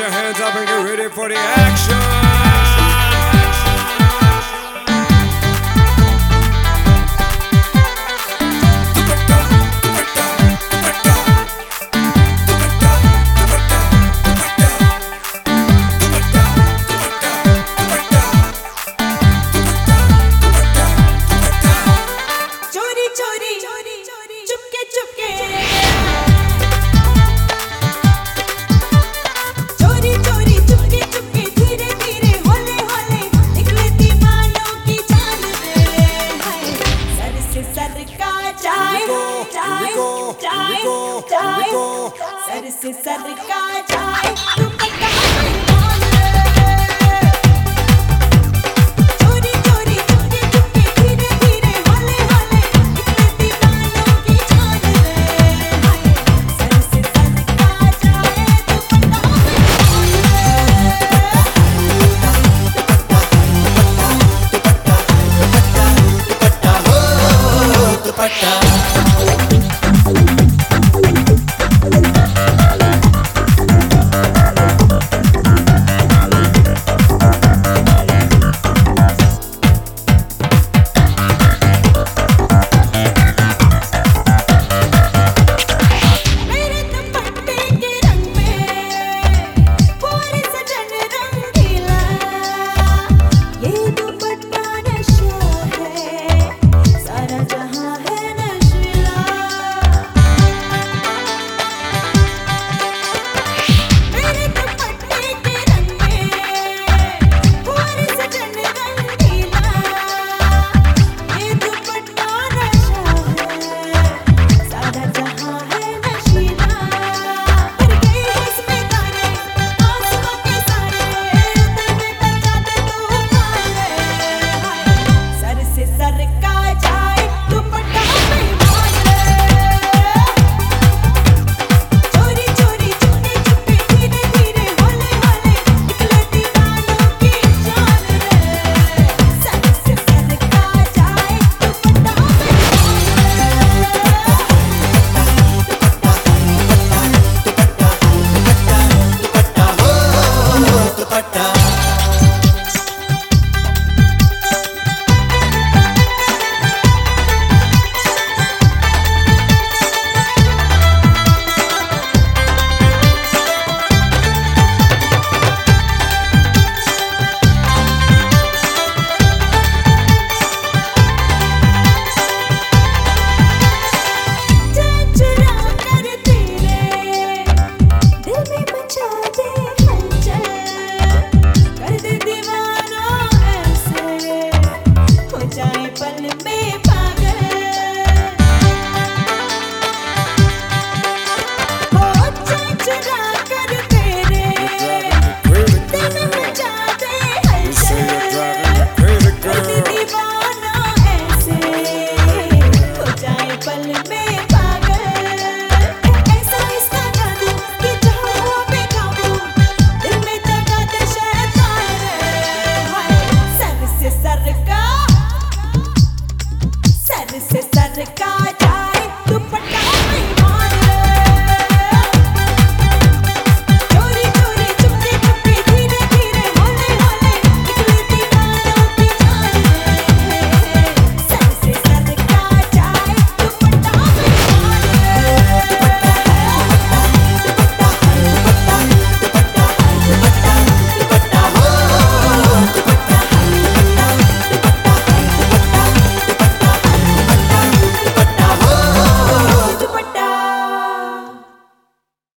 your hands up and get ready for the action. सर से सर का जाए दुपट्टा पट्टा